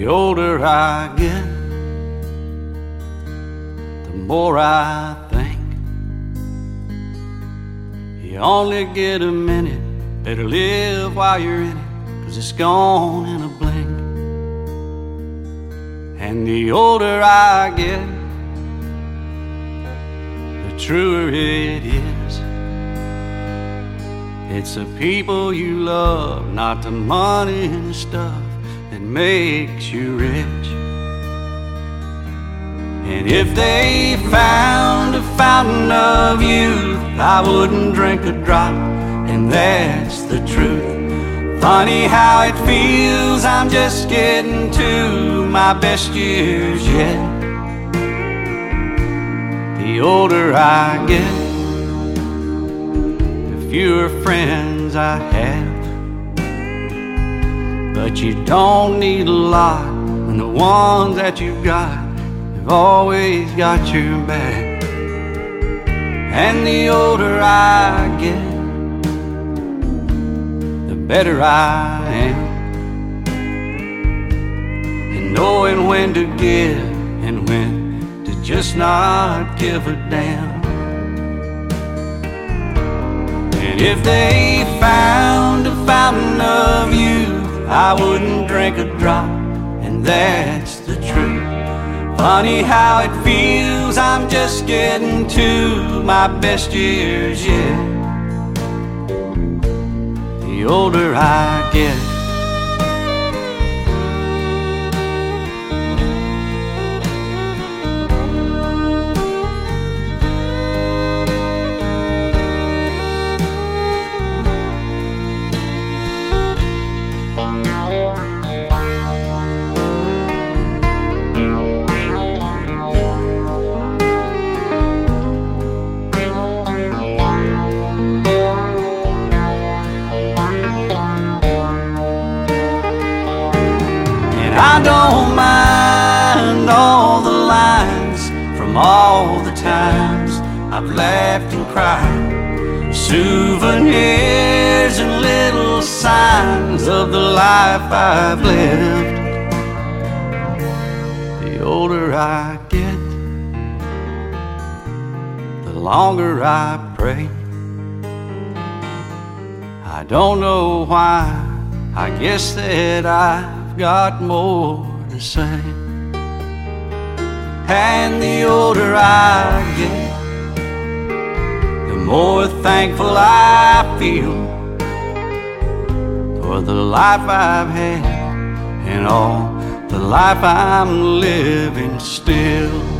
The older I get, the more I think. You only get a minute, better live while you're in it, cause it's gone in a blink. And the older I get, the truer it is. It's the people you love, not the money and stuff that makes you rich. And if they found a fountain of youth, I wouldn't drink a drop, and that's the truth. Funny how it feels, I'm just getting to my best years yet. The older I get, the fewer friends I have. But you don't need a lot when the ones that you've got have always got your back. And the older I get, better I am. And knowing when to give and when to just not give a damn. And if they found a fountain of youth, I wouldn't drink a drop, and that's the truth. Funny how it feels, I'm just getting to my best years yet. The older I get. I don't mind all the lines from all the times I've laughed and cried. Souvenirs and little signs of the life I've lived. The older I get, the longer I pray. I don't know why, I guess that I've got more to say. And the older I get, the more thankful I feel for the life I've had and all the life I'm living still.